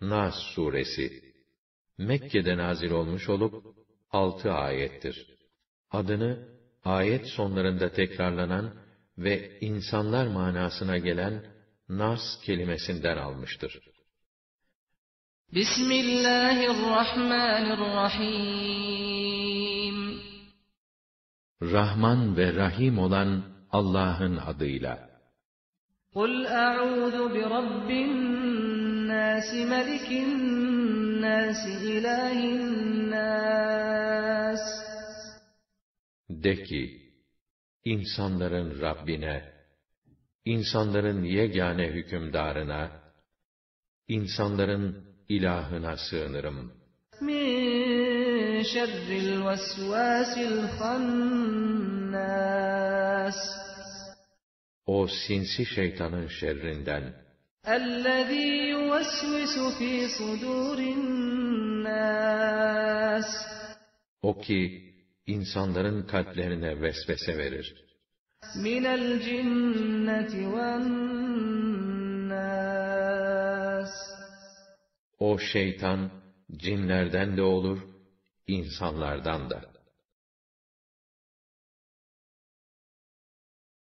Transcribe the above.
Nas suresi Mekke'de nazil olmuş olup altı ayettir. Adını ayet sonlarında tekrarlanan ve insanlar manasına gelen nas kelimesinden almıştır. Bismillahirrahmanirrahim Rahman ve Rahim olan Allah'ın adıyla. Kul a'udhu bi nas, melikin nas, ilahin nas. De ki, insanların Rabbine, insanların yegane hükümdarına, insanların ilahına sığınırım. Min şerril vesvasil hannas. O sinsi şeytanın şerrinden, اَلَّذ۪ي يُوَسْوِسُ ف۪ي صُدُورِ النَّاسِ o ki insanların kalplerine vesvese verir. مِنَ الْجِنَّةِ وَالنَّاسِ O şeytan cinlerden de olur, insanlardan da.